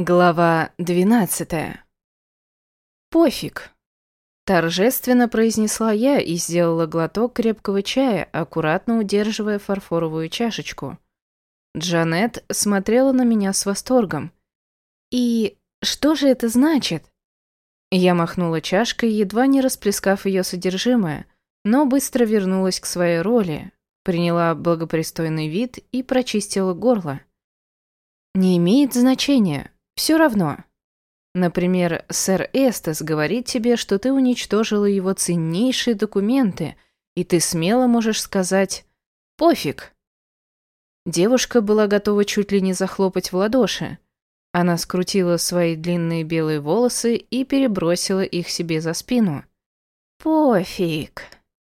Глава двенадцатая. «Пофиг», — торжественно произнесла я и сделала глоток крепкого чая, аккуратно удерживая фарфоровую чашечку. Джанет смотрела на меня с восторгом. «И что же это значит?» Я махнула чашкой, едва не расплескав ее содержимое, но быстро вернулась к своей роли, приняла благопристойный вид и прочистила горло. «Не имеет значения», все равно. Например, сэр Эстес говорит тебе, что ты уничтожила его ценнейшие документы, и ты смело можешь сказать «пофиг». Девушка была готова чуть ли не захлопать в ладоши. Она скрутила свои длинные белые волосы и перебросила их себе за спину. «Пофиг»,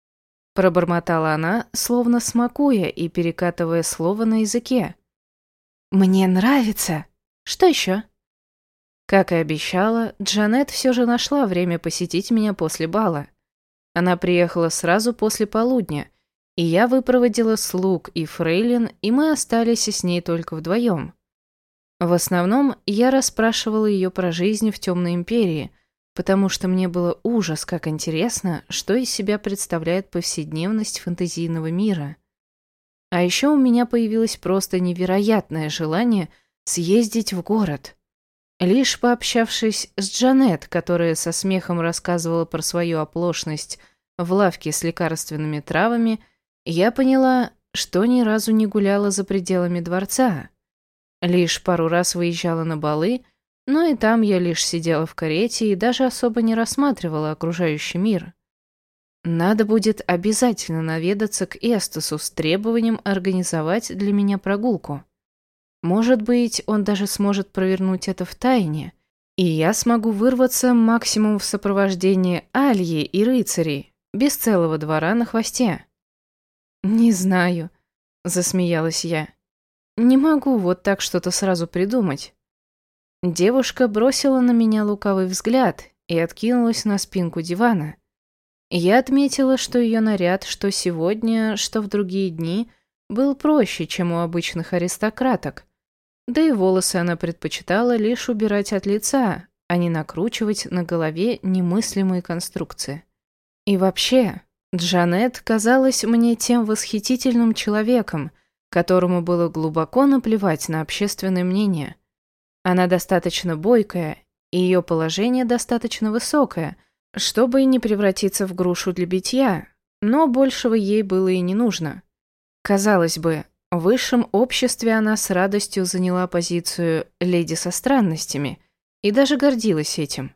— пробормотала она, словно смакуя и перекатывая слово на языке. «Мне нравится. Что еще?» Как и обещала, Джанет все же нашла время посетить меня после бала. Она приехала сразу после полудня, и я выпроводила слуг и фрейлин, и мы остались с ней только вдвоем. В основном я расспрашивала ее про жизнь в Темной Империи, потому что мне было ужас, как интересно, что из себя представляет повседневность фэнтезийного мира. А еще у меня появилось просто невероятное желание съездить в город – Лишь пообщавшись с Джанет, которая со смехом рассказывала про свою оплошность в лавке с лекарственными травами, я поняла, что ни разу не гуляла за пределами дворца. Лишь пару раз выезжала на балы, но и там я лишь сидела в карете и даже особо не рассматривала окружающий мир. Надо будет обязательно наведаться к Эстасу с требованием организовать для меня прогулку. Может быть, он даже сможет провернуть это в тайне, и я смогу вырваться максимум в сопровождении Альи и рыцарей, без целого двора на хвосте. «Не знаю», — засмеялась я. «Не могу вот так что-то сразу придумать». Девушка бросила на меня лукавый взгляд и откинулась на спинку дивана. Я отметила, что ее наряд, что сегодня, что в другие дни, был проще, чем у обычных аристократок. Да и волосы она предпочитала лишь убирать от лица, а не накручивать на голове немыслимые конструкции. И вообще, Джанет казалась мне тем восхитительным человеком, которому было глубоко наплевать на общественное мнение. Она достаточно бойкая, и ее положение достаточно высокое, чтобы не превратиться в грушу для битья, но большего ей было и не нужно. Казалось бы, в высшем обществе она с радостью заняла позицию «леди со странностями» и даже гордилась этим.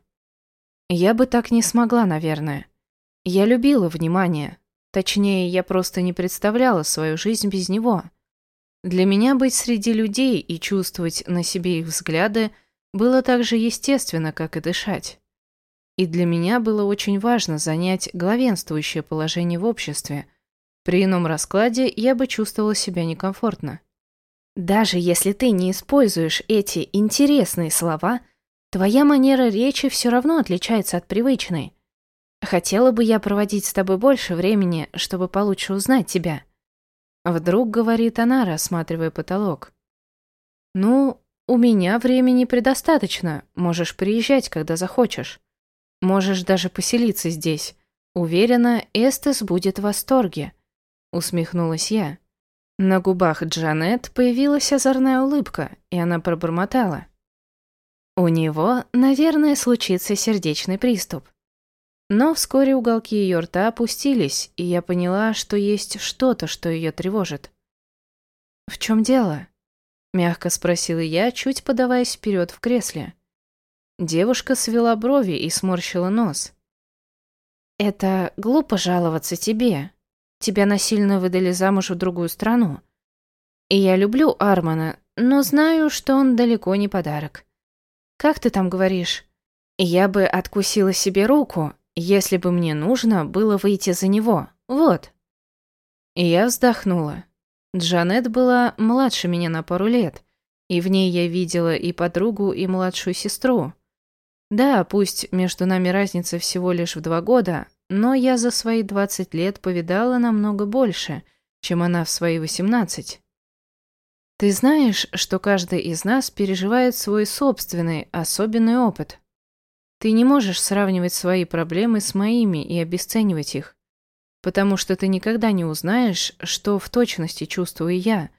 Я бы так не смогла, наверное. Я любила внимание. Точнее, я просто не представляла свою жизнь без него. Для меня быть среди людей и чувствовать на себе их взгляды было так же естественно, как и дышать. И для меня было очень важно занять главенствующее положение в обществе – при ином раскладе я бы чувствовала себя некомфортно. Даже если ты не используешь эти интересные слова, твоя манера речи все равно отличается от привычной. Хотела бы я проводить с тобой больше времени, чтобы получше узнать тебя. Вдруг говорит она, рассматривая потолок. Ну, у меня времени предостаточно, можешь приезжать, когда захочешь. Можешь даже поселиться здесь. Уверена, Эстес будет в восторге усмехнулась я. На губах Джанет появилась озорная улыбка, и она пробормотала. У него, наверное, случится сердечный приступ. Но вскоре уголки ее рта опустились, и я поняла, что есть что-то, что ее тревожит. «В чем дело?» — мягко спросила я, чуть подаваясь вперед в кресле. Девушка свела брови и сморщила нос. «Это глупо жаловаться тебе, Тебя насильно выдали замуж в другую страну. И я люблю Армана, но знаю, что он далеко не подарок. Как ты там говоришь? Я бы откусила себе руку, если бы мне нужно было выйти за него. Вот. И я вздохнула. Джанет была младше меня на пару лет, и в ней я видела и подругу, и младшую сестру. Да, пусть между нами разница всего лишь в два года, но я за свои 20 лет повидала намного больше, чем она в свои 18. Ты знаешь, что каждый из нас переживает свой собственный, особенный опыт. Ты не можешь сравнивать свои проблемы с моими и обесценивать их, потому что ты никогда не узнаешь, что в точности чувствую я,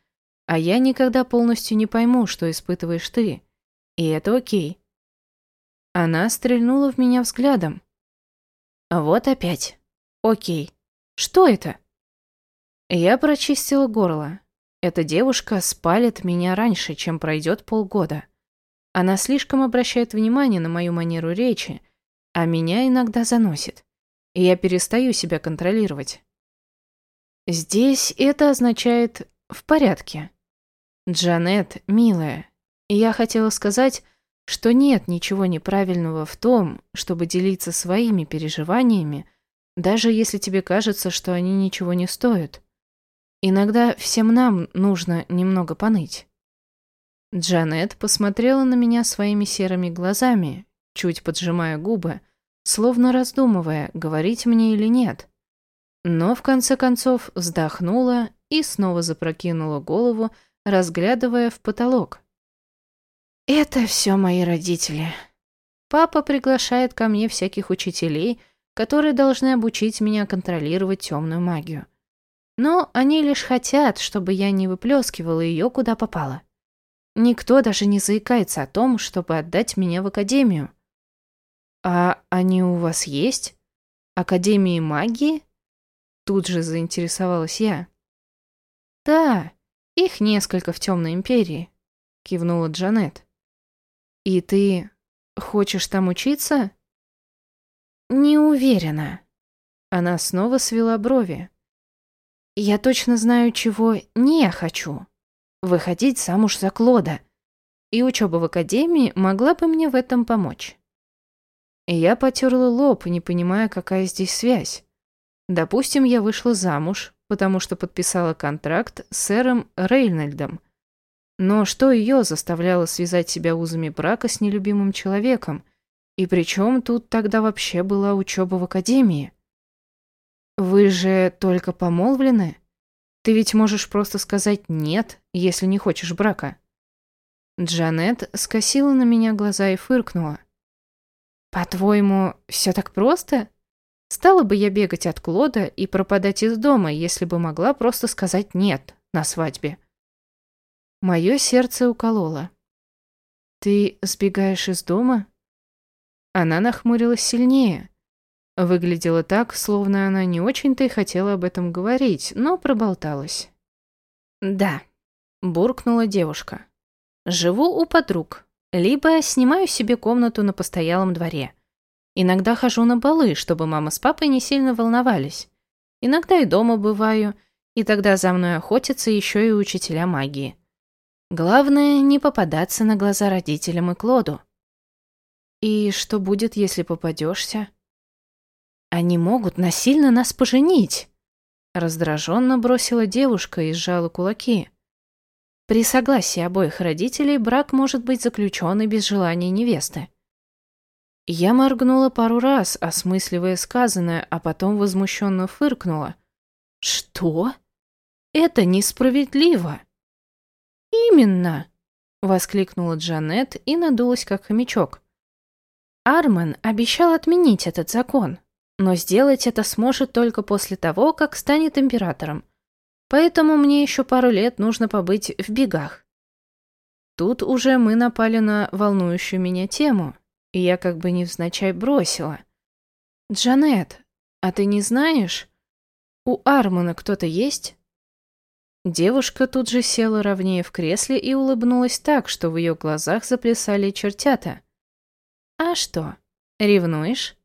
а я никогда полностью не пойму, что испытываешь ты. И это окей. Она стрельнула в меня взглядом. Вот опять. Окей. Что это? Я прочистила горло. Эта девушка спалит меня раньше, чем пройдет полгода. Она слишком обращает внимание на мою манеру речи, а меня иногда заносит, и я перестаю себя контролировать. Здесь это означает «в порядке». Джанет, милая, я хотела сказать, что нет ничего неправильного в том, чтобы делиться своими переживаниями, даже если тебе кажется, что они ничего не стоят. Иногда всем нам нужно немного поныть. Джанет посмотрела на меня своими серыми глазами, чуть поджимая губы, словно раздумывая, говорить мне или нет. Но в конце концов вздохнула и снова запрокинула голову, разглядывая в потолок. «Это все мои родители. Папа приглашает ко мне всяких учителей, которые должны обучить меня контролировать темную магию. Но они лишь хотят, чтобы я не выплескивала ее куда попало. Никто даже не заикается о том, чтобы отдать меня в академию. А они у вас есть? Академии магии? Тут же заинтересовалась я. Да, их несколько в Темной Империи, кивнула Джанет. И ты хочешь там учиться? Не уверена. Она снова свела брови. Я точно знаю, чего не хочу. Выходить замуж за Клода. И учеба в академии могла бы мне в этом помочь. я потерла лоб, не понимая, какая здесь связь. Допустим, я вышла замуж, потому что подписала контракт с сэром Рейнольдом. Но что ее заставляло связать себя узами брака с нелюбимым человеком? И причем тут тогда вообще была учеба в академии? «Вы же только помолвлены? Ты ведь можешь просто сказать «нет», если не хочешь брака». Джанет скосила на меня глаза и фыркнула. «По-твоему, все так просто? Стала бы я бегать от Клода и пропадать из дома, если бы могла просто сказать «нет» на свадьбе?» Мое сердце укололо. «Ты сбегаешь из дома?» Она нахмурилась сильнее. Выглядела так, словно она не очень-то и хотела об этом говорить, но проболталась. «Да», — буркнула девушка. «Живу у подруг, либо снимаю себе комнату на постоялом дворе. Иногда хожу на балы, чтобы мама с папой не сильно волновались. Иногда и дома бываю, и тогда за мной охотятся еще и учителя магии. Главное, не попадаться на глаза родителям и Клоду. И что будет, если попадешься? Они могут насильно нас поженить!» Раздраженно бросила девушка и сжала кулаки. При согласии обоих родителей брак может быть заключен и без желания невесты. Я моргнула пару раз, осмысливая сказанное, а потом возмущенно фыркнула. «Что? Это несправедливо!» «Именно!» — воскликнула Джанет и надулась, как хомячок. Армен обещал отменить этот закон, но сделать это сможет только после того, как станет императором. Поэтому мне еще пару лет нужно побыть в бегах. Тут уже мы напали на волнующую меня тему, и я как бы невзначай бросила. «Джанет, а ты не знаешь, у Армана кто-то есть?» Девушка тут же села ровнее в кресле и улыбнулась так, что в ее глазах заплясали чертята. «А что, ревнуешь?»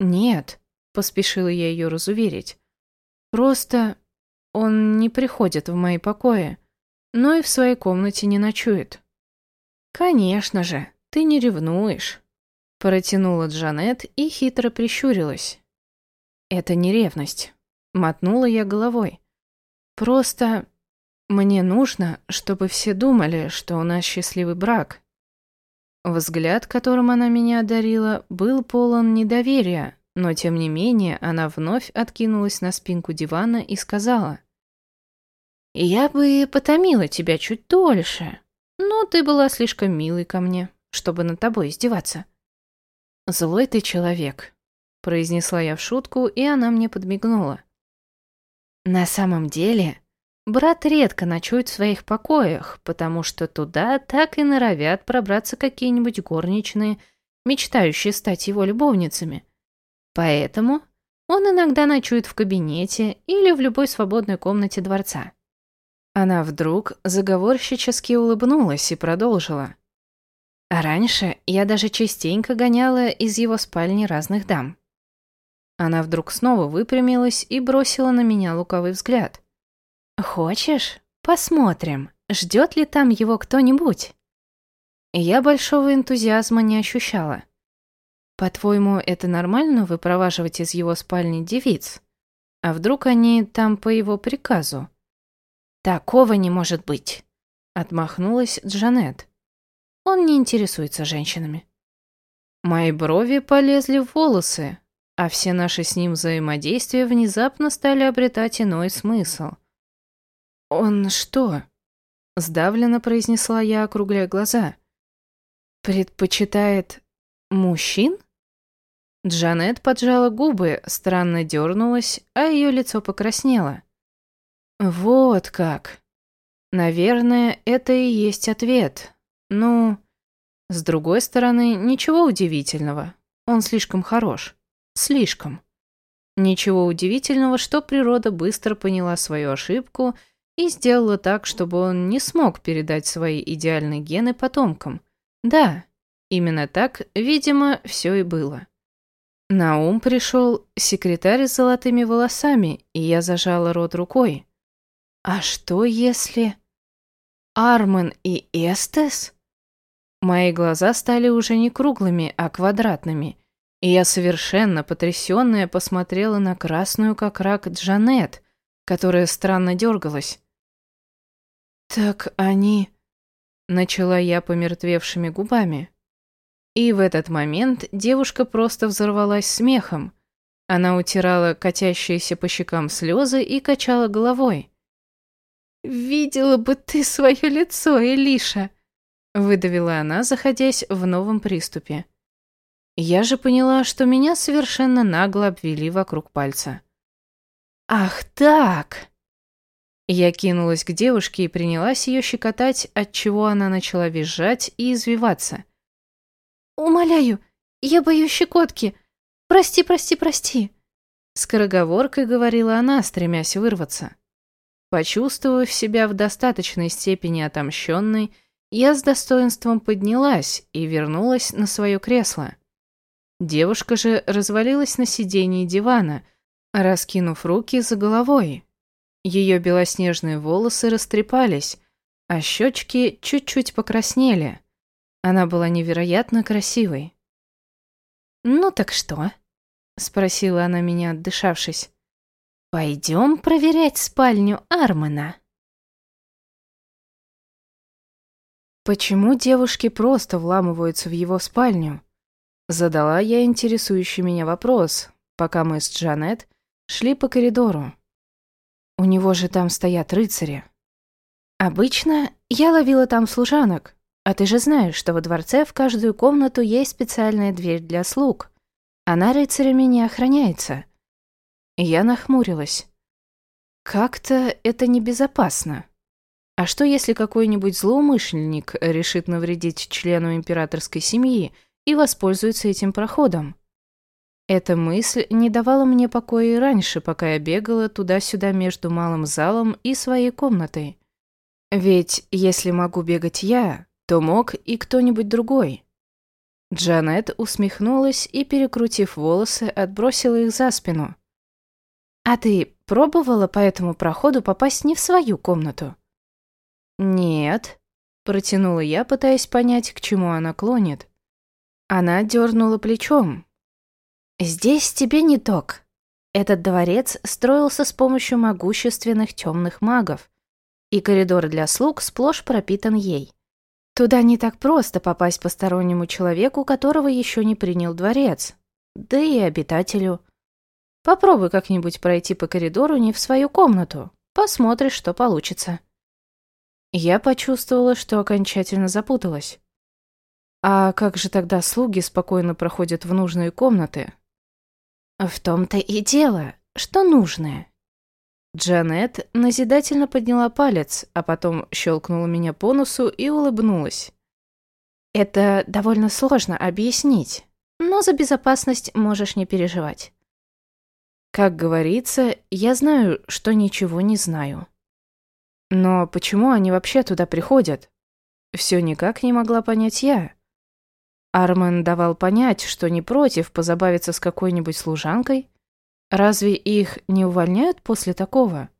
«Нет», — поспешила я ее разуверить. «Просто он не приходит в мои покои, но и в своей комнате не ночует». «Конечно же, ты не ревнуешь», — протянула Джанет и хитро прищурилась. «Это не ревность», — мотнула я головой. «Просто мне нужно, чтобы все думали, что у нас счастливый брак, Взгляд, которым она меня одарила, был полон недоверия, но тем не менее она вновь откинулась на спинку дивана и сказала. Я бы потомила тебя чуть дольше, но ты была слишком милой ко мне, чтобы над тобой издеваться. Злой ты человек, произнесла я в шутку, и она мне подмигнула. На самом деле, брат редко ночует в своих покоях, потому что туда так и норовят пробраться какие-нибудь горничные, мечтающие стать его любовницами. Поэтому он иногда ночует в кабинете или в любой свободной комнате дворца. Она вдруг заговорщически улыбнулась и продолжила. А раньше я даже частенько гоняла из его спальни разных дам. Она вдруг снова выпрямилась и бросила на меня луковый взгляд. «Хочешь? Посмотрим, ждет ли там его кто-нибудь?» Я большого энтузиазма не ощущала. «По-твоему, это нормально выпроваживать из его спальни девиц? А вдруг они там по его приказу?» «Такого не может быть!» — отмахнулась Джанет. «Он не интересуется женщинами». Мои брови полезли в волосы, а все наши с ним взаимодействия внезапно стали обретать иной смысл. «Он что?» — сдавленно произнесла я, округляя глаза. «Предпочитает мужчин?» Джанет поджала губы, странно дернулась, а ее лицо покраснело. «Вот как!» «Наверное, это и есть ответ. Ну...» С другой стороны, ничего удивительного. Он слишком хорош. Слишком. Ничего удивительного, что природа быстро поняла свою ошибку и сделала так, чтобы он не смог передать свои идеальные гены потомкам. Да, именно так, видимо, все и было. На ум пришел секретарь с золотыми волосами, и я зажала рот рукой. А что если... Армен и Эстес? Мои глаза стали уже не круглыми, а квадратными, и я совершенно потрясённая посмотрела на красную как рак Джанет, которая странно дергалась. «Так они...» — начала я помертвевшими губами. И в этот момент девушка просто взорвалась смехом. Она утирала катящиеся по щекам слезы и качала головой. «Видела бы ты свое лицо, Элиша!» — выдавила она, заходясь в новом приступе. Я же поняла, что меня совершенно нагло обвели вокруг пальца. «Ах так!» Я кинулась к девушке и принялась ее щекотать, отчего она начала визжать и извиваться. «Умоляю, я боюсь щекотки. Прости, прости, прости!» Скороговоркой говорила она, стремясь вырваться. Почувствовав себя в достаточной степени отомщенной, я с достоинством поднялась и вернулась на свое кресло. Девушка же развалилась на сиденье дивана, раскинув руки за головой. Ее белоснежные волосы растрепались, а щечки чуть-чуть покраснели. Она была невероятно красивой. «Ну так что?» — спросила она меня, отдышавшись. «Пойдем проверять спальню Армена». Почему девушки просто вламываются в его спальню? Задала я интересующий меня вопрос, пока мы с Джанет шли по коридору. У него же там стоят рыцари. Обычно я ловила там служанок, а ты же знаешь, что во дворце в каждую комнату есть специальная дверь для слуг. Она рыцарями не охраняется. Я нахмурилась. Как-то это небезопасно. А что, если какой-нибудь злоумышленник решит навредить члену императорской семьи – и воспользуется этим проходом. Эта мысль не давала мне покоя и раньше, пока я бегала туда-сюда между малым залом и своей комнатой. Ведь если могу бегать я, то мог и кто-нибудь другой. Джанет усмехнулась и, перекрутив волосы, отбросила их за спину. «А ты пробовала по этому проходу попасть не в свою комнату?» «Нет», — протянула я, пытаясь понять, к чему она клонит. Она дернула плечом. «Здесь тебе не ток. Этот дворец строился с помощью могущественных темных магов, и коридор для слуг сплошь пропитан ей. Туда не так просто попасть постороннему человеку, которого еще не принял дворец, да и обитателю. Попробуй как-нибудь пройти по коридору не в свою комнату, посмотришь, что получится. Я почувствовала, что окончательно запуталась. А как же тогда слуги спокойно проходят в нужные комнаты? В том-то и дело, что нужное. Джанет назидательно подняла палец, а потом щелкнула меня по носу и улыбнулась. Это довольно сложно объяснить, но за безопасность можешь не переживать. Как говорится, я знаю, что ничего не знаю. Но почему они вообще туда приходят? Все никак не могла понять я. Армен давал понять, что не против позабавиться с какой-нибудь служанкой. Разве их не увольняют после такого?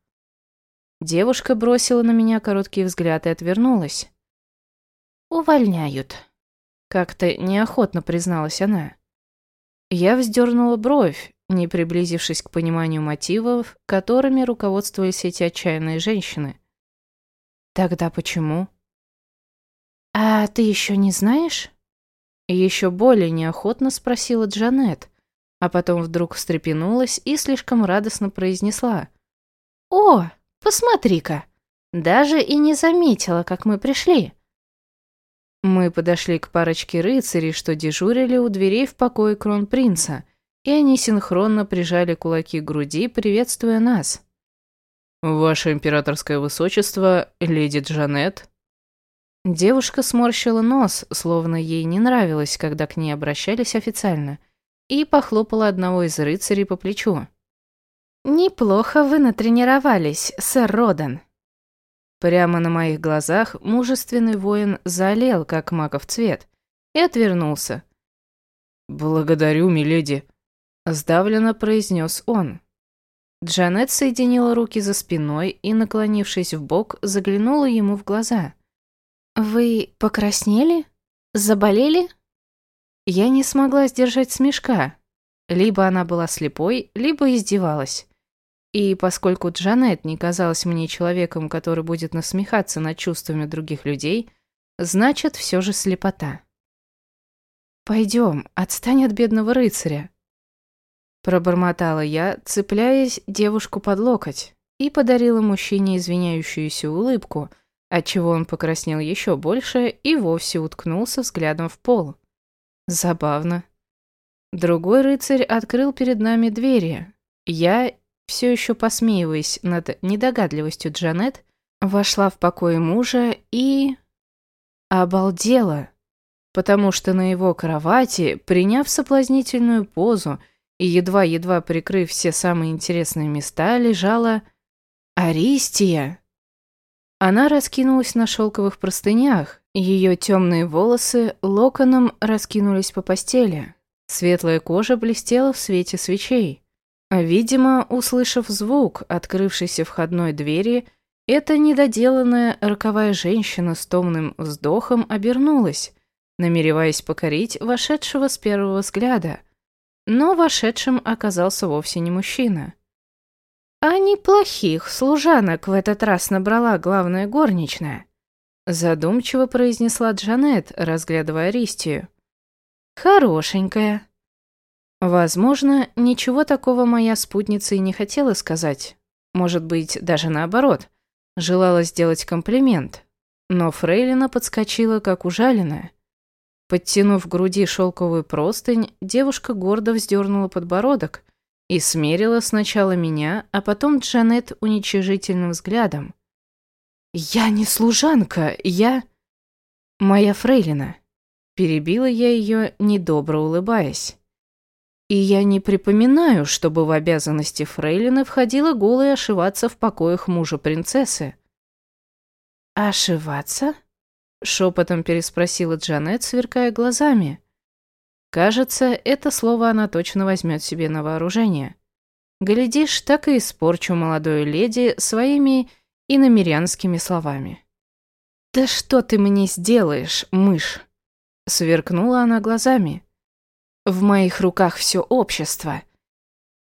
Девушка бросила на меня короткий взгляд и отвернулась. «Увольняют», — как-то неохотно призналась она. Я вздернула бровь, не приблизившись к пониманию мотивов, которыми руководствовались эти отчаянные женщины. «Тогда почему?» «А ты еще не знаешь?» Еще более неохотно спросила Джанет, а потом вдруг встрепенулась и слишком радостно произнесла. «О, посмотри-ка! Даже и не заметила, как мы пришли!» Мы подошли к парочке рыцарей, что дежурили у дверей в покое кронпринца, и они синхронно прижали кулаки к груди, приветствуя нас. «Ваше императорское высочество, леди Джанет», Девушка сморщила нос, словно ей не нравилось, когда к ней обращались официально, и похлопала одного из рыцарей по плечу. «Неплохо вы натренировались, сэр Родан». Прямо на моих глазах мужественный воин залил, как маков цвет, и отвернулся. «Благодарю, миледи», — сдавленно произнес он. Джанет соединила руки за спиной и, наклонившись в бок, заглянула ему в глаза — «Вы покраснели? Заболели?» Я не смогла сдержать смешка. Либо она была слепой, либо издевалась. И поскольку Джанет не казалась мне человеком, который будет насмехаться над чувствами других людей, значит, все же слепота. «Пойдем, отстань от бедного рыцаря», Пробормотала я, цепляясь девушку под локоть, и подарила мужчине извиняющуюся улыбку, отчего он покраснел еще больше и вовсе уткнулся взглядом в пол. Забавно. Другой рыцарь открыл перед нами двери. Я, все еще посмеиваясь над недогадливостью Джанет, вошла в покой мужа и... обалдела, потому что на его кровати, приняв соблазнительную позу и едва-едва прикрыв все самые интересные места, лежала Аристия. Она раскинулась на шелковых простынях, ее темные волосы локоном раскинулись по постели. Светлая кожа блестела в свете свечей. Видимо, услышав звук открывшейся входной двери, эта недоделанная роковая женщина с томным вздохом обернулась, намереваясь покорить вошедшего с первого взгляда. Но вошедшим оказался вовсе не мужчина. А неплохих служанок в этот раз набрала главная горничная. Задумчиво произнесла Джанет, разглядывая Ристию. Хорошенькая. Возможно, ничего такого моя спутница и не хотела сказать. Может быть, даже наоборот. Желала сделать комплимент. Но Фрейлина подскочила, как ужаленная. Подтянув к груди шелковую простынь, девушка гордо вздернула подбородок и смерила сначала меня, а потом Джанет уничижительным взглядом. «Я не служанка, я...» «Моя фрейлина», — перебила я ее, недобро улыбаясь. «И я не припоминаю, чтобы в обязанности фрейлины входило голой ошиваться в покоях мужа принцессы». «Ошиваться?» — шепотом переспросила Джанет, сверкая глазами. Кажется, это слово она точно возьмет себе на вооружение. Глядишь, так и испорчу молодую леди своими иномерянскими словами. «Да что ты мне сделаешь, мышь?» Сверкнула она глазами. «В моих руках все общество.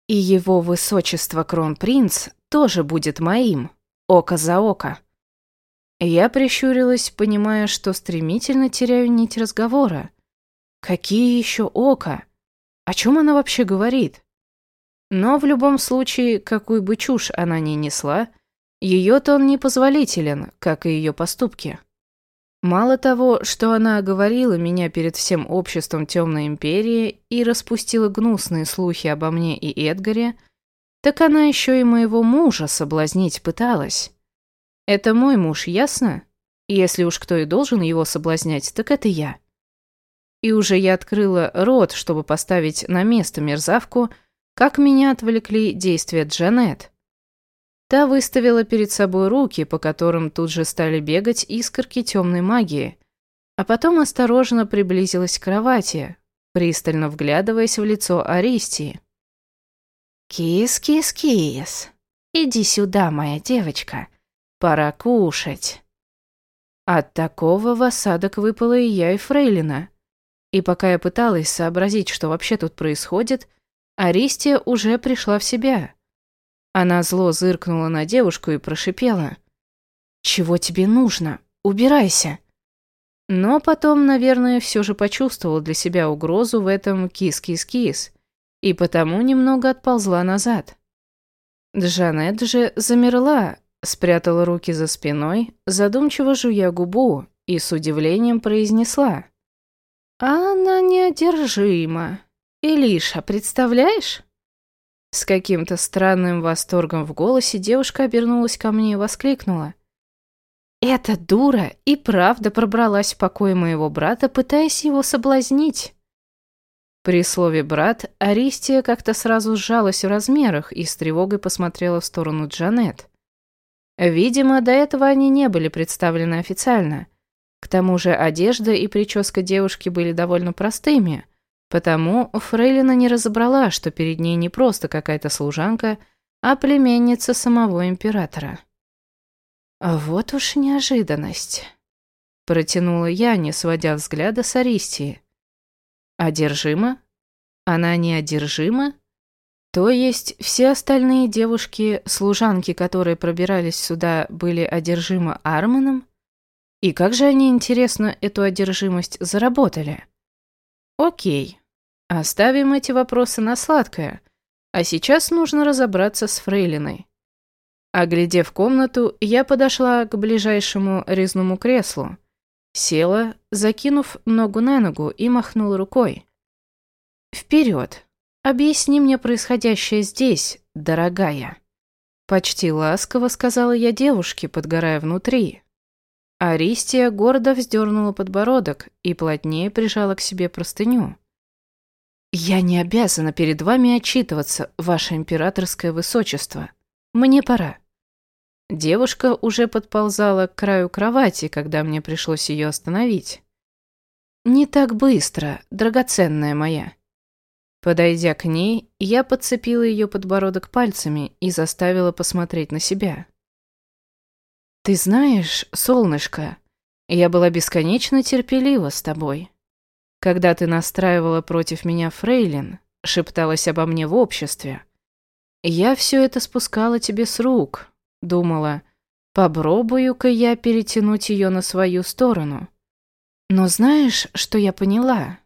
И его высочество кронпринц тоже будет моим, око за око». Я прищурилась, понимая, что стремительно теряю нить разговора. Какие еще око? О чем она вообще говорит? Но в любом случае, какую бы чушь она ни несла, Ее тон непозволителен, как и ее поступки. Мало того, что она оговорила меня перед всем обществом Темной Империи и распустила гнусные слухи обо мне и Эдгаре, так она еще и моего мужа соблазнить пыталась. Это мой муж, ясно? Если уж кто и должен его соблазнять, так это я. И уже я открыла рот, чтобы поставить на место мерзавку, как меня отвлекли действия Джанет. Та выставила перед собой руки, по которым тут же стали бегать искорки темной магии, а потом осторожно приблизилась к кровати, пристально вглядываясь в лицо Аристии. «Кис, кис, кис, иди сюда, моя девочка, пора кушать». От такого в осадок выпала и я, и Фрейлина. И пока я пыталась сообразить, что вообще тут происходит, Аристия уже пришла в себя. Она зло зыркнула на девушку и прошипела. «Чего тебе нужно? Убирайся!» Но потом, наверное, все же почувствовала для себя угрозу в этом кис-кис-кис, и потому немного отползла назад. Джанет же замерла, спрятала руки за спиной, задумчиво жуя губу, и с удивлением произнесла. «Она неодержима. Илиша, представляешь?» С каким-то странным восторгом в голосе девушка обернулась ко мне и воскликнула. «Эта дура и правда пробралась в покой моего брата, пытаясь его соблазнить». При слове «брат» Аристия как-то сразу сжалась в размерах и с тревогой посмотрела в сторону Джанет. Видимо, до этого они не были представлены официально. К тому же одежда и прическа девушки были довольно простыми – Потому Фрейлина не разобрала, что перед ней не просто какая-то служанка, а племенница самого императора. «Вот уж неожиданность», — протянула я, не сводя взгляда с Аристии. «Одержима? Она не одержима? То есть все остальные девушки-служанки, которые пробирались сюда, были одержимы Арманом? И как же они, интересно, эту одержимость заработали?» «Окей, Оставим эти вопросы на сладкое, а сейчас нужно разобраться с Фрейлиной. Оглядев комнату, я подошла к ближайшему резному креслу, села, закинув ногу на ногу и махнула рукой. «Вперед! Объясни мне происходящее здесь, дорогая!» Почти ласково сказала я девушке, подгорая внутри. Аристия гордо вздернула подбородок и плотнее прижала к себе простыню. «Я не обязана перед вами отчитываться, ваше императорское высочество. Мне пора». Девушка уже подползала к краю кровати, когда мне пришлось ее остановить. «Не так быстро, драгоценная моя». Подойдя к ней, я подцепила ее подбородок пальцами и заставила посмотреть на себя. «Ты знаешь, солнышко, я была бесконечно терпелива с тобой. Когда ты настраивала против меня Фрейлин, шепталась обо мне в обществе. Я все это спускала тебе с рук. Думала, попробую-ка я перетянуть ее на свою сторону. Но знаешь, что я поняла?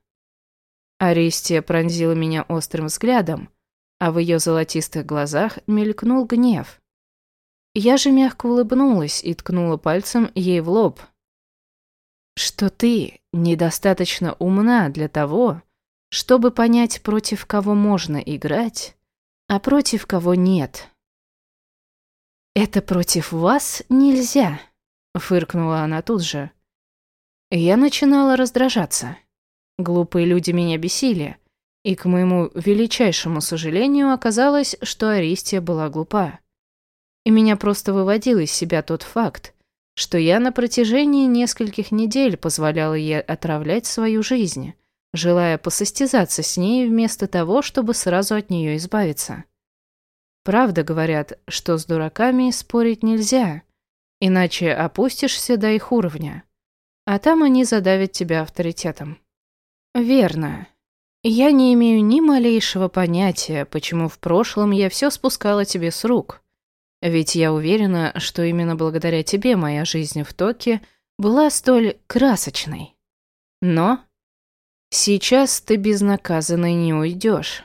Аристия пронзила меня острым взглядом, а в ее золотистых глазах мелькнул гнев. Я же мягко улыбнулась и ткнула пальцем ей в лоб – что ты недостаточно умна для того, чтобы понять, против кого можно играть, а против кого нет. «Это против вас нельзя», — фыркнула она тут же. Я начинала раздражаться. Глупые люди меня бесили, и, к моему величайшему сожалению, оказалось, что Аристия была глупа. И меня просто выводил из себя тот факт, что я на протяжении нескольких недель позволяла ей отравлять свою жизнь, желая посостязаться с ней вместо того, чтобы сразу от нее избавиться. Правда говорят, что с дураками спорить нельзя, иначе опустишься до их уровня, а там они задавят тебя авторитетом. Верно. Я не имею ни малейшего понятия, почему в прошлом я все спускала тебе с рук, ведь я уверена, что именно благодаря тебе моя жизнь в Токе была столь красочной. Но сейчас ты безнаказанной не уйдешь.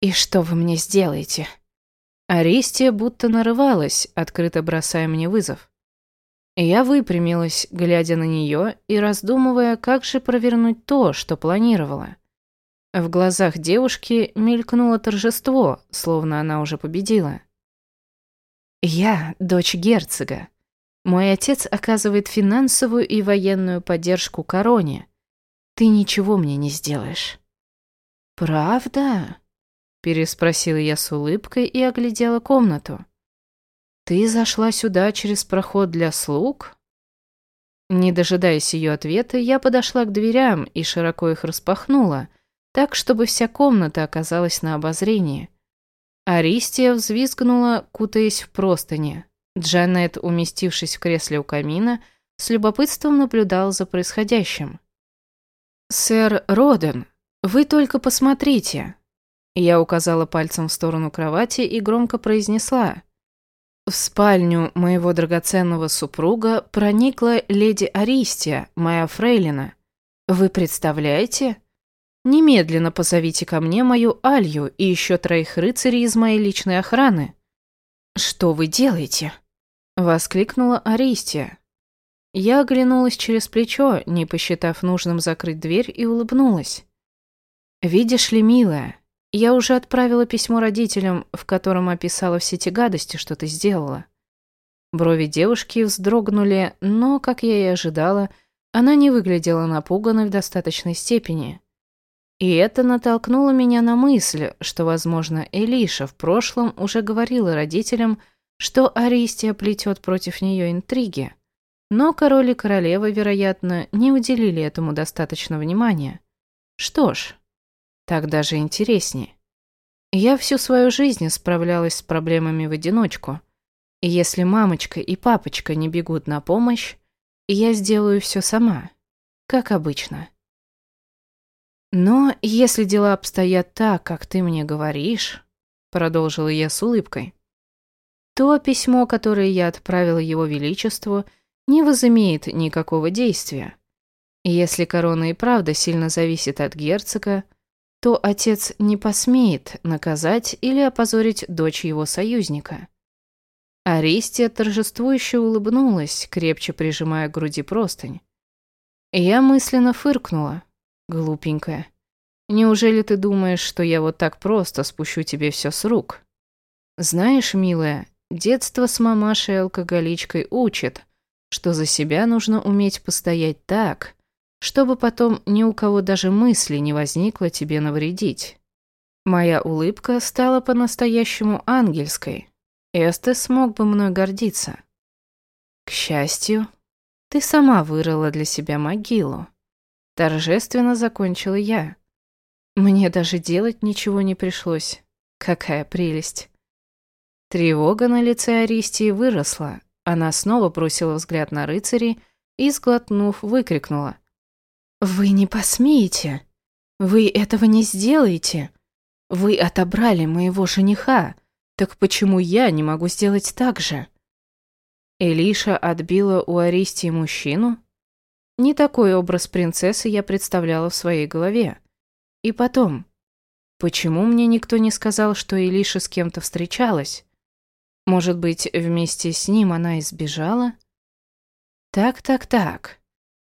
И что вы мне сделаете? Аристия будто нарывалась, открыто бросая мне вызов. Я выпрямилась, глядя на нее и раздумывая, как же провернуть то, что планировала. В глазах девушки мелькнуло торжество, словно она уже победила. «Я дочь герцога. Мой отец оказывает финансовую и военную поддержку короне. Ты ничего мне не сделаешь». «Правда?» – переспросила я с улыбкой и оглядела комнату. «Ты зашла сюда через проход для слуг?» Не дожидаясь ее ответа, я подошла к дверям и широко их распахнула, так, чтобы вся комната оказалась на обозрении. Аристия взвизгнула, кутаясь в простыни. Джанет, уместившись в кресле у камина, с любопытством наблюдал за происходящим. «Сэр Роден, вы только посмотрите!» Я указала пальцем в сторону кровати и громко произнесла. В спальню моего драгоценного супруга проникла леди Аристия, моя фрейлина. Вы представляете? Немедленно позовите ко мне мою Алью и еще троих рыцарей из моей личной охраны. Что вы делаете? Воскликнула Аристия. Я оглянулась через плечо, не посчитав нужным закрыть дверь, и улыбнулась. «Видишь ли, милая, я уже отправила письмо родителям, в котором описала все те гадости, что ты сделала. Брови девушки вздрогнули, но, как я и ожидала, она не выглядела напуганной в достаточной степени. И это натолкнуло меня на мысль, что, возможно, Элиша в прошлом уже говорила родителям, что Аристия плетет против нее интриги. Но король и королева, вероятно, не уделили этому достаточно внимания. Что ж, так даже интереснее. Я всю свою жизнь справлялась с проблемами в одиночку. И если мамочка и папочка не бегут на помощь, я сделаю все сама, как обычно. Но если дела обстоят так, как ты мне говоришь, продолжила я с улыбкой, то письмо, которое я отправила его величеству, не возымеет никакого действия. Если корона и правда сильно зависит от герцога, то отец не посмеет наказать или опозорить дочь его союзника. Аристия торжествующе улыбнулась, крепче прижимая к груди простынь. Я мысленно фыркнула. Глупенькая. Неужели ты думаешь, что я вот так просто спущу тебе все с рук? Знаешь, милая, детство с мамашей-алкоголичкой учит, что за себя нужно уметь постоять так, чтобы потом ни у кого даже мысли не возникло тебе навредить. Моя улыбка стала по-настоящему ангельской. Эсте смог бы мной гордиться. К счастью, ты сама вырыла для себя могилу. Торжественно закончила я. Мне даже делать ничего не пришлось. Какая прелесть. Тревога на лице Аристии выросла. Она снова бросила взгляд на рыцарей и, сглотнув, выкрикнула. «Вы не посмеете! Вы этого не сделаете! Вы отобрали моего жениха! Так почему я не могу сделать так же?» Элиша отбила у Аристии мужчину? Не такой образ принцессы я представляла в своей голове. И потом, почему мне никто не сказал, что Элиша с кем-то встречалась? Может быть, вместе с ним она избежала? Так-так-так.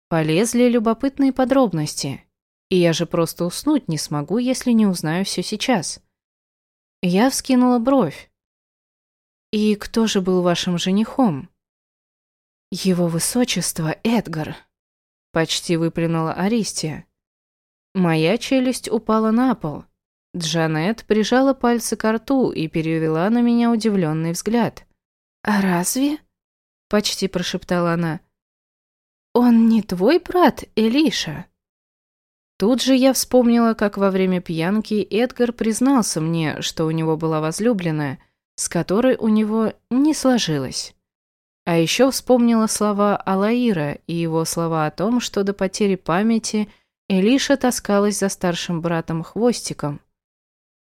Полезли любопытные подробности. И я же просто уснуть не смогу, если не узнаю все сейчас. Я вскинула бровь. «И кто же был вашим женихом?» «Его высочество Эдгар», — почти выплюнула Аристия. Моя челюсть упала на пол. Джанет прижала пальцы к рту и перевела на меня удивленный взгляд. «А разве?» — почти прошептала она. «Он не твой брат, Элиша?» Тут же я вспомнила, как во время пьянки Эдгар признался мне, что у него была возлюбленная, с которой у него не сложилось. А еще вспомнила слова Алаира и его слова о том, что до потери памяти Элиша таскалась за старшим братом Хвостиком.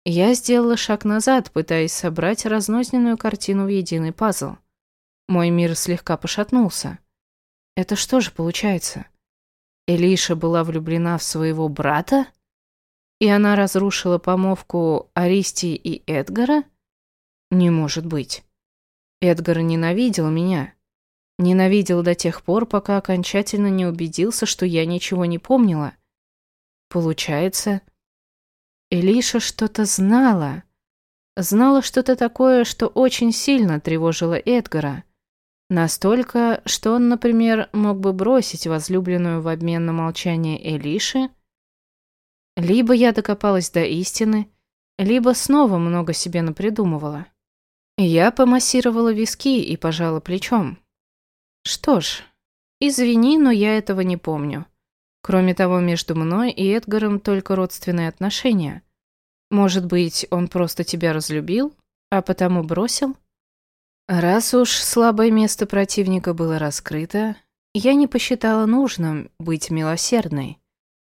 Я сделала шаг назад, пытаясь собрать разнозненную картину в единый пазл. Мой мир слегка пошатнулся. Это что же получается? Элиша была влюблена в своего брата? И она разрушила помолвку Аристии и Эдгара? Не может быть. Эдгар ненавидел меня. Ненавидел до тех пор, пока окончательно не убедился, что я ничего не помнила. Получается, Элиша что-то знала. Знала что-то такое, что очень сильно тревожило Эдгара. Настолько, что он, например, мог бы бросить возлюбленную в обмен на молчание Элиши. Либо я докопалась до истины, либо снова много себе напридумывала. Я помассировала виски и пожала плечом. Что ж, извини, но я этого не помню. Кроме того, между мной и Эдгаром только родственные отношения. Может быть, он просто тебя разлюбил, а потому бросил? Раз уж слабое место противника было раскрыто, я не посчитала нужным быть милосердной.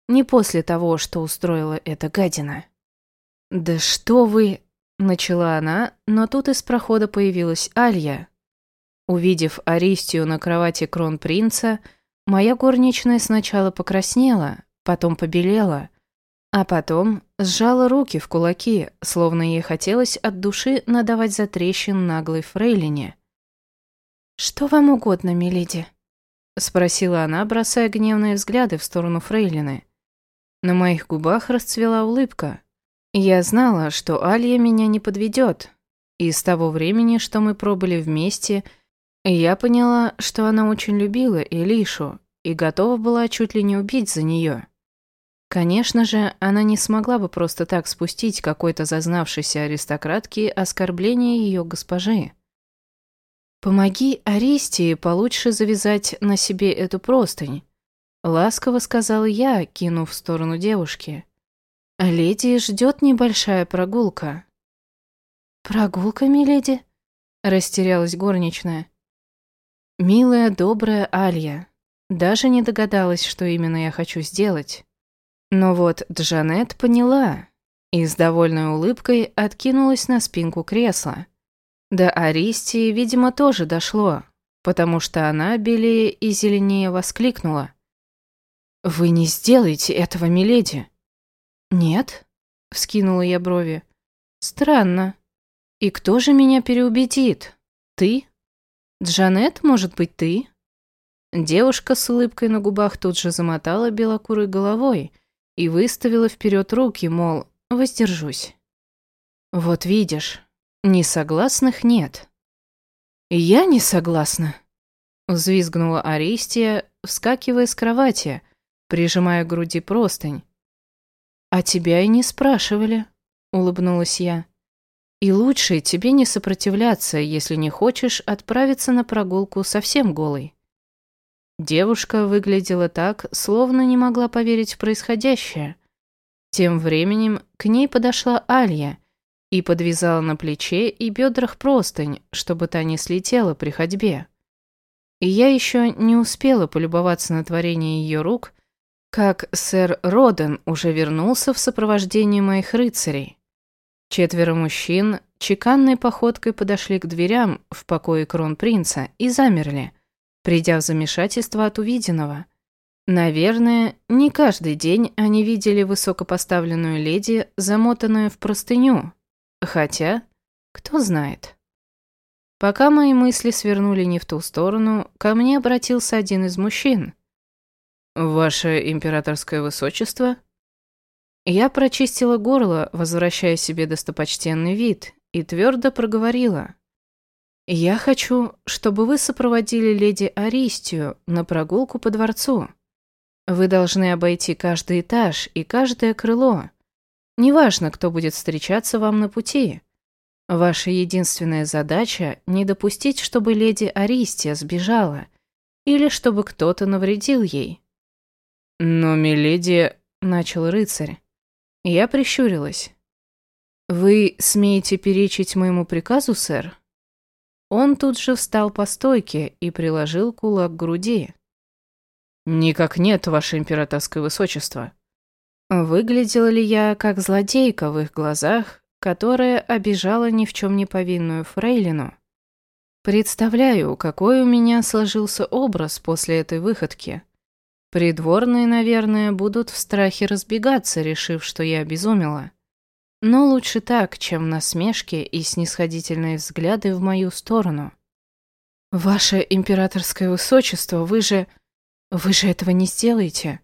Не после того, что устроила эта гадина. «Да что вы...» Начала она, но тут из прохода появилась Алья. Увидев Аристию на кровати кронпринца, моя горничная сначала покраснела, потом побелела, а потом сжала руки в кулаки, словно ей хотелось от души надавать за трещин наглой фрейлине. «Что вам угодно, миледи?» — спросила она, бросая гневные взгляды в сторону фрейлины. На моих губах расцвела улыбка — я знала, что Алья меня не подведет, и с того времени, что мы пробыли вместе, я поняла, что она очень любила Элишу и готова была чуть ли не убить за нее. Конечно же, она не смогла бы просто так спустить какой-то зазнавшейся аристократке оскорбление ее госпожи. «Помоги Аристии получше завязать на себе эту простынь», — ласково сказала я, кинув в сторону девушки. Леди ждет небольшая прогулка. Прогулка, миледи? Растерялась горничная. Милая, добрая Алья. Даже не догадалась, что именно я хочу сделать. Но вот Джанет поняла и с довольной улыбкой откинулась на спинку кресла. До Аристии, видимо, тоже дошло, потому что она белее и зеленее воскликнула. «Вы не сделаете этого, миледи!» «Нет», — вскинула я брови. «Странно. И кто же меня переубедит? Ты? Джанет, может быть, ты?» Девушка с улыбкой на губах тут же замотала белокурой головой и выставила вперед руки, мол, воздержусь. «Вот видишь, несогласных нет». «Я не согласна», — взвизгнула Аристия, вскакивая с кровати, прижимая к груди простынь. «А тебя и не спрашивали», — улыбнулась я. «И лучше тебе не сопротивляться, если не хочешь отправиться на прогулку совсем голой». Девушка выглядела так, словно не могла поверить в происходящее. Тем временем к ней подошла Алья и подвязала на плече и бедрах простынь, чтобы та не слетела при ходьбе. И я еще не успела полюбоваться на творение ее рук, как сэр Роден уже вернулся в сопровождении моих рыцарей. Четверо мужчин чеканной походкой подошли к дверям в покое кронпринца и замерли, придя в замешательство от увиденного. Наверное, не каждый день они видели высокопоставленную леди, замотанную в простыню. Хотя, кто знает. Пока мои мысли свернули не в ту сторону, ко мне обратился один из мужчин – «Ваше императорское высочество?» Я прочистила горло, возвращая себе достопочтенный вид, и твердо проговорила. «Я хочу, чтобы вы сопроводили леди Аристию на прогулку по дворцу. Вы должны обойти каждый этаж и каждое крыло. Неважно, кто будет встречаться вам на пути. Ваша единственная задача — не допустить, чтобы леди Аристия сбежала или чтобы кто-то навредил ей. «Но, миледи...» — начал рыцарь. Я прищурилась. «Вы смеете перечить моему приказу, сэр?» Он тут же встал по стойке и приложил кулак к груди. «Никак нет, ваше императорское высочество». Выглядела ли я как злодейка в их глазах, которая обижала ни в чем не повинную фрейлину? Представляю, какой у меня сложился образ после этой выходки. Придворные, наверное, будут в страхе разбегаться, решив, что я обезумела. но лучше так, чем насмешки и снисходительные взгляды в мою сторону. «Ваше императорское высочество, вы же... вы же этого не сделаете!»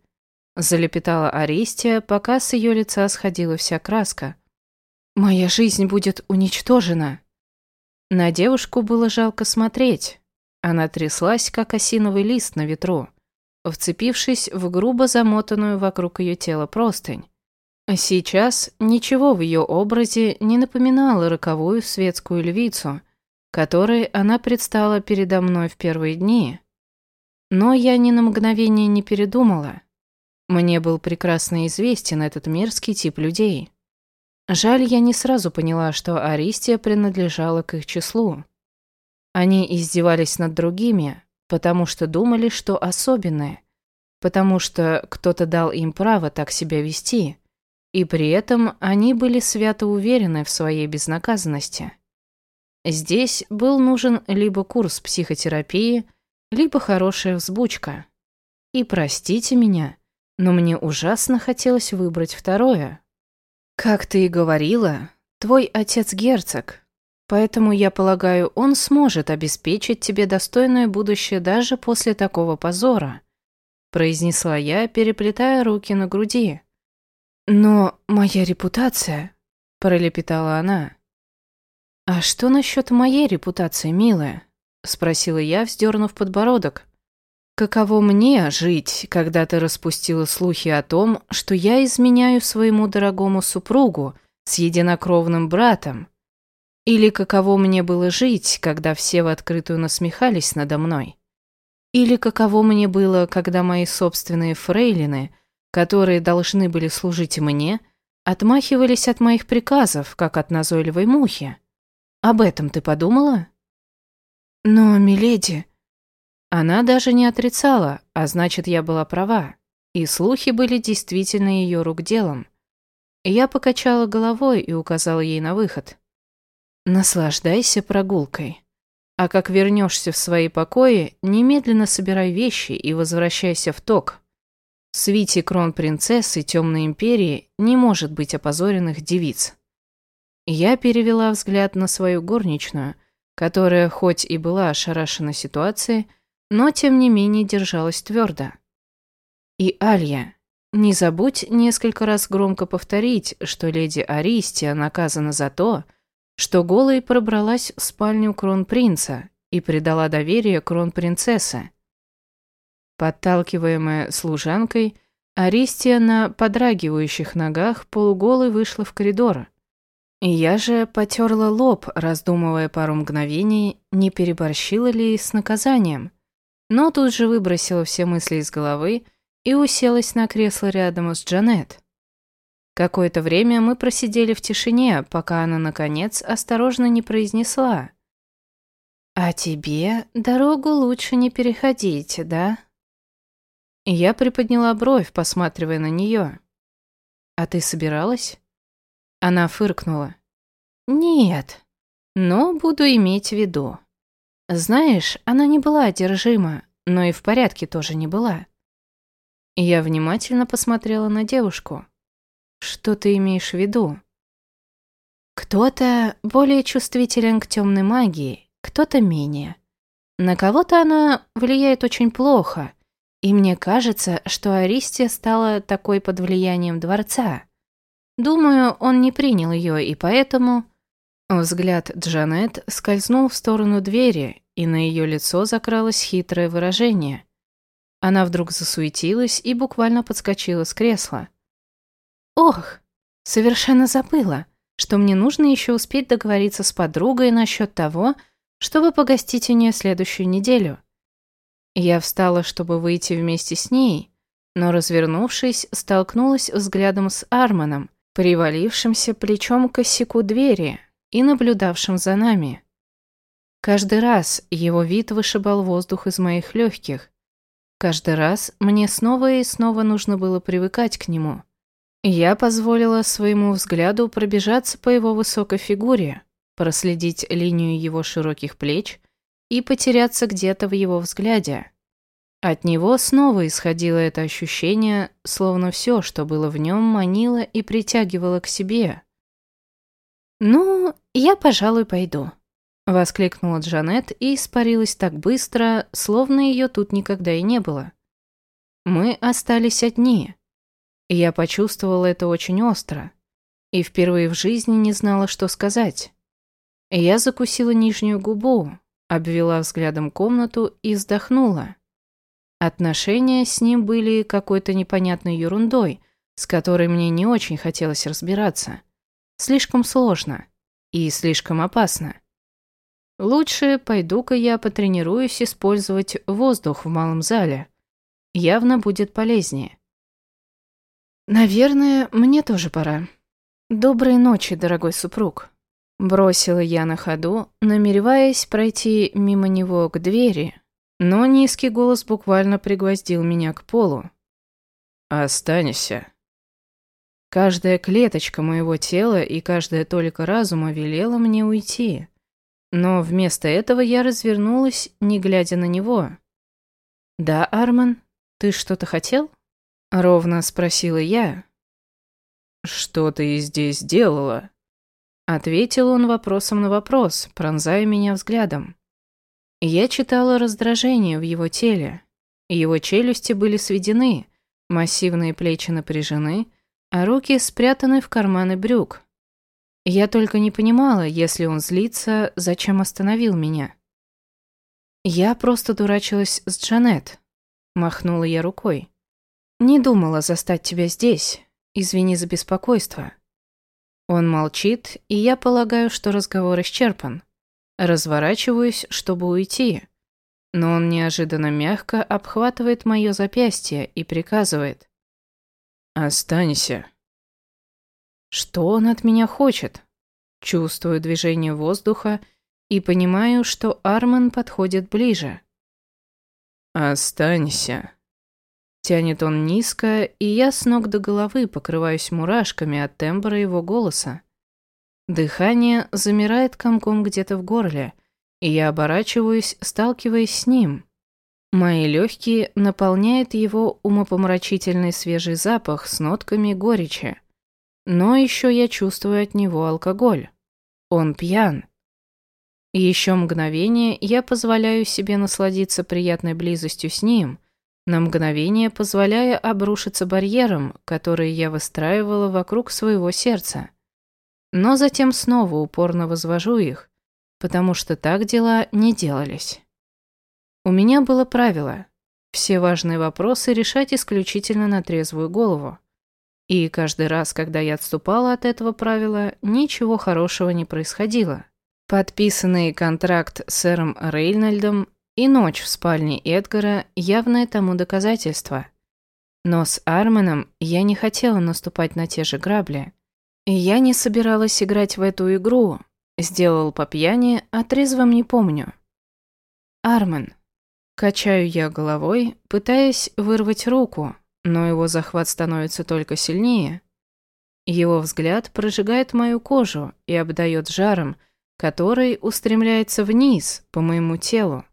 Залепетала Аристия, пока с ее лица сходила вся краска. «Моя жизнь будет уничтожена!» На девушку было жалко смотреть. Она тряслась, как осиновый лист на ветру, вцепившись в грубо замотанную вокруг ее тела простынь. Сейчас ничего в ее образе не напоминало роковую светскую львицу, которой она предстала передо мной в первые дни. Но я ни на мгновение не передумала. Мне был прекрасно известен этот мерзкий тип людей. Жаль, я не сразу поняла, что Аристия принадлежала к их числу. Они издевались над другими, потому что думали, что особенные, потому что кто-то дал им право так себя вести, и при этом они были свято уверены в своей безнаказанности. Здесь был нужен либо курс психотерапии, либо хорошая взбучка. И простите меня, но мне ужасно хотелось выбрать второе. Как ты и говорила, твой отец герцог, поэтому я полагаю, он сможет обеспечить тебе достойное будущее даже после такого позора, произнесла я, переплетая руки на груди. Но моя репутация, пролепетала она. А что насчет моей репутации, милая? спросила я, вздернув подбородок. Каково мне жить, когда ты распустила слухи о том, что я изменяю своему дорогому супругу с единокровным братом? Или каково мне было жить, когда все в открытую насмехались надо мной? Или каково мне было, когда мои собственные фрейлины, которые должны были служить мне, отмахивались от моих приказов, как от назойливой мухи? Об этом ты подумала? Но, миледи, она даже не отрицала, а значит, я была права. И слухи были действительно ее рук делом. Я покачала головой и указала ей на выход. «Наслаждайся прогулкой. А как вернешься в свои покои, немедленно собирай вещи и возвращайся в ток. В свите кронпринцессы Темной Империи не может быть опозоренных девиц». Я перевела взгляд на свою горничную, которая хоть и была ошарашена ситуацией, но тем не менее держалась твердо. И Алья, не забудь несколько раз громко повторить, что леди Аристия наказана за то, что голой пробралась в спальню кронпринца и предала доверие кронпринцессе. Подталкиваемая служанкой, Аристия на подрагивающих ногах полуголой вышла в коридор. Я же потерла лоб, раздумывая пару мгновений, не переборщила ли с наказанием но тут же выбросила все мысли из головы и уселась на кресло рядом с Джанет. Какое-то время мы просидели в тишине, пока она, наконец, осторожно не произнесла. «А тебе дорогу лучше не переходить, да?» Я приподняла бровь, посматривая на нее. «А ты собиралась?» Она фыркнула. «Нет, но буду иметь в виду. Знаешь, она не была одержима, но и в порядке тоже не была. Я внимательно посмотрела на девушку. Что ты имеешь в виду? Кто-то более чувствителен к темной магии, кто-то менее. На кого-то она влияет очень плохо, и мне кажется, что Аристия стала такой под влиянием дворца. Думаю, он не принял ее, и поэтому... Взгляд Джанет скользнул в сторону двери, и на ее лицо закралось хитрое выражение. Она вдруг засуетилась и буквально подскочила с кресла. «Ох, совершенно забыла, что мне нужно еще успеть договориться с подругой насчет того, чтобы погостить у нее следующую неделю». Я встала, чтобы выйти вместе с ней, но, развернувшись, столкнулась взглядом с Арманом, привалившимся плечом к косяку двери и наблюдавшим за нами. Каждый раз его вид вышибал воздух из моих легких. Каждый раз мне снова и снова нужно было привыкать к нему. Я позволила своему взгляду пробежаться по его высокой фигуре, проследить линию его широких плеч и потеряться где-то в его взгляде. От него снова исходило это ощущение, словно все, что было в нем, манило и притягивало к себе. «Ну, я, пожалуй, пойду», — воскликнула Джанет и испарилась так быстро, словно ее тут никогда и не было. Мы остались одни. Я почувствовала это очень остро и впервые в жизни не знала, что сказать. Я закусила нижнюю губу, обвела взглядом комнату и вздохнула. Отношения с ним были какой-то непонятной ерундой, с которой мне не очень хотелось разбираться. Слишком сложно и слишком опасно. Лучше пойду-ка я потренируюсь использовать воздух в малом зале. Явно будет полезнее. Наверное, мне тоже пора. Доброй ночи, дорогой супруг. Бросила я на ходу, намереваясь пройти мимо него к двери, но низкий голос буквально пригвоздил меня к полу. «Останься». Каждая клеточка моего тела и каждая толика разума велела мне уйти. Но вместо этого я развернулась, не глядя на него. «Да, Арман, ты что-то хотел?» Ровно спросила я. «Что ты здесь делала?» Ответил он вопросом на вопрос, пронзая меня взглядом. Я читала раздражение в его теле. Его челюсти были сведены, массивные плечи напряжены, а руки спрятаны в карманы брюк. Я только не понимала, если он злится, зачем остановил меня. Я просто дурачилась с Джанет. Махнула я рукой. Не думала застать тебя здесь. Извини за беспокойство. Он молчит, и я полагаю, что разговор исчерпан. Разворачиваюсь, чтобы уйти. Но он неожиданно мягко обхватывает мое запястье и приказывает. «Останься». Что он от меня хочет? Чувствую движение воздуха и понимаю, что Арман подходит ближе. «Останься». Тянет он низко, и я с ног до головы покрываюсь мурашками от тембра его голоса. Дыхание замирает комком где-то в горле, и я оборачиваюсь, сталкиваясь с ним. Мои легкие наполняет его умопомрачительный свежий запах с нотками горечи. Но еще я чувствую от него алкоголь. Он пьян. Еще мгновение я позволяю себе насладиться приятной близостью с ним — на мгновение позволяя обрушиться барьером, который я выстраивала вокруг своего сердца. Но затем снова упорно возвожу их, потому что так дела не делались. У меня было правило – все важные вопросы решать исключительно на трезвую голову. И каждый раз, когда я отступала от этого правила, ничего хорошего не происходило. Подписанный контракт с сэром Рейнольдом и ночь в спальне Эдгара – явное тому доказательство. Но с Арменом я не хотела наступать на те же грабли. И я не собиралась играть в эту игру. Сделал по пьяни, а трезвым не помню. Армен. Качаю я головой, пытаясь вырвать руку, но его захват становится только сильнее. Его взгляд прожигает мою кожу и обдает жаром, который устремляется вниз по моему телу.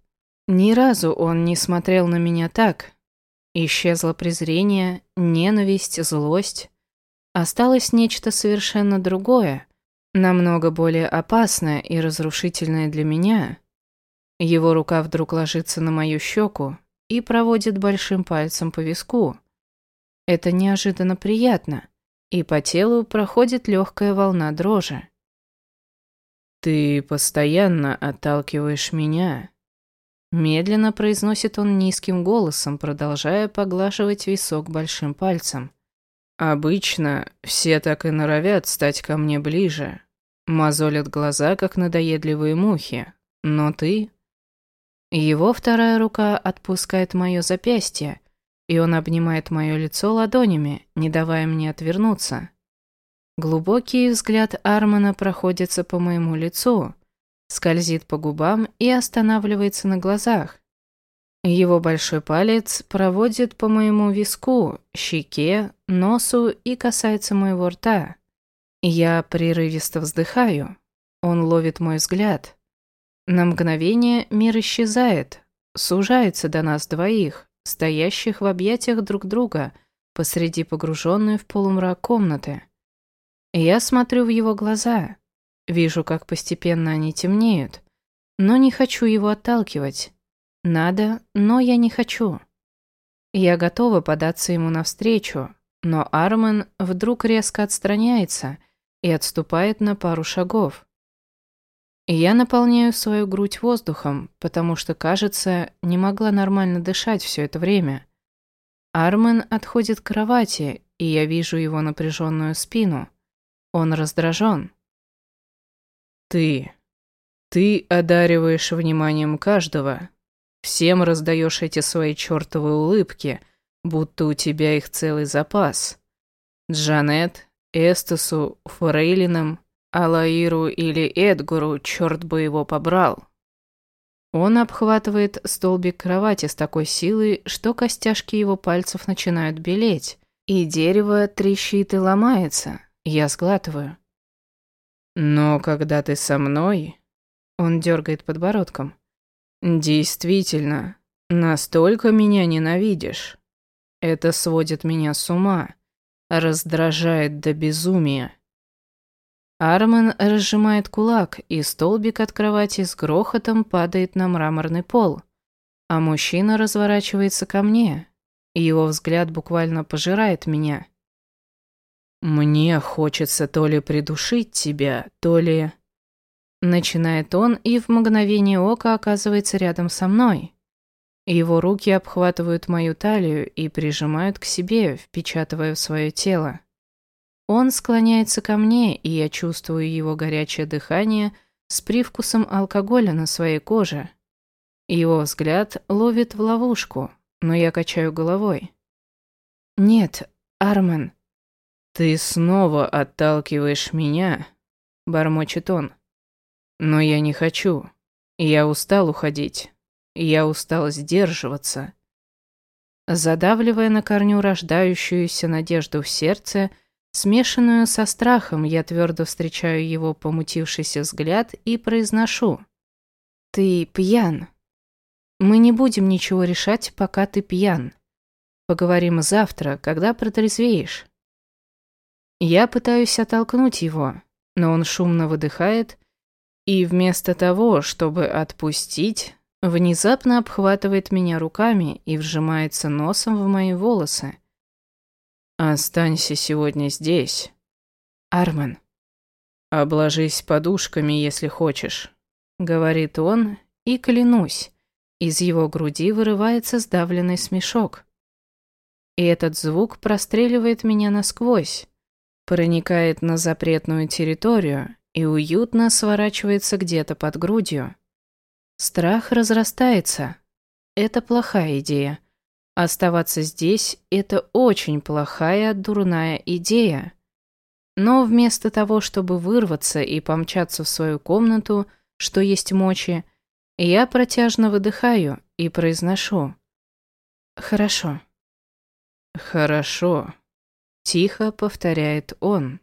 Ни разу он не смотрел на меня так. Исчезло презрение, ненависть, злость. Осталось нечто совершенно другое, намного более опасное и разрушительное для меня. Его рука вдруг ложится на мою щеку и проводит большим пальцем по виску. Это неожиданно приятно, и по телу проходит легкая волна дрожи. «Ты постоянно отталкиваешь меня», Медленно произносит он низким голосом, продолжая поглаживать висок большим пальцем. «Обычно все так и норовят стать ко мне ближе. Мозолят глаза, как надоедливые мухи. Но ты...» Его вторая рука отпускает мое запястье, и он обнимает мое лицо ладонями, не давая мне отвернуться. Глубокий взгляд Армана проходится по моему лицу, скользит по губам и останавливается на глазах. Его большой палец проводит по моему виску, щеке, носу и касается моего рта. Я прерывисто вздыхаю. Он ловит мой взгляд. На мгновение мир исчезает, сужается до нас двоих, стоящих в объятиях друг друга посреди погруженной в полумрак комнаты. Я смотрю в его глаза. Вижу, как постепенно они темнеют, но не хочу его отталкивать. Надо, но я не хочу. Я готова податься ему навстречу, но Армен вдруг резко отстраняется и отступает на пару шагов. Я наполняю свою грудь воздухом, потому что, кажется, не могла нормально дышать все это время. Армен отходит к кровати, и я вижу его напряженную спину. Он раздражен. «Ты... ты одариваешь вниманием каждого. Всем раздаешь эти свои чертовы улыбки, будто у тебя их целый запас. Джанет, Эстесу, Форейлинам, Алаиру или Эдгуру, черт бы его побрал. Он обхватывает столбик кровати с такой силой, что костяшки его пальцев начинают белеть, и дерево трещит и ломается. Я сглатываю. Но когда ты со мной, он дергает подбородком. Действительно, настолько меня ненавидишь. Это сводит меня с ума, раздражает до безумия. Армен разжимает кулак, и столбик от кровати с грохотом падает на мраморный пол. А мужчина разворачивается ко мне, и его взгляд буквально пожирает меня. «Мне хочется то ли придушить тебя, то ли...» Начинает он, и в мгновение ока оказывается рядом со мной. Его руки обхватывают мою талию и прижимают к себе, впечатывая в свое тело. Он склоняется ко мне, и я чувствую его горячее дыхание с привкусом алкоголя на своей коже. Его взгляд ловит в ловушку, но я качаю головой. «Нет, Армен». «Ты снова отталкиваешь меня», — бормочет он. «Но я не хочу. Я устал уходить. Я устал сдерживаться». Задавливая на корню рождающуюся надежду в сердце, — Смешанную со страхом, я твердо встречаю его помутившийся взгляд и произношу. «Ты пьян. Мы не будем ничего решать, пока ты пьян. Поговорим завтра, когда протрезвеешь». Я пытаюсь оттолкнуть его, но он шумно выдыхает и вместо того, чтобы отпустить, внезапно обхватывает меня руками и вжимается носом в мои волосы. «Останься сегодня здесь, Армен. Обложись подушками, если хочешь», — говорит он, и клянусь, из его груди вырывается сдавленный смешок. И этот звук простреливает меня насквозь, проникает на запретную территорию и уютно сворачивается где-то под грудью. Страх разрастается. Это плохая идея. Оставаться здесь – это очень плохая, дурная идея. Но вместо того, чтобы вырваться и помчаться в свою комнату, что есть мочи, я протяжно выдыхаю и произношу. «Хорошо». «Хорошо», – тихо повторяет он.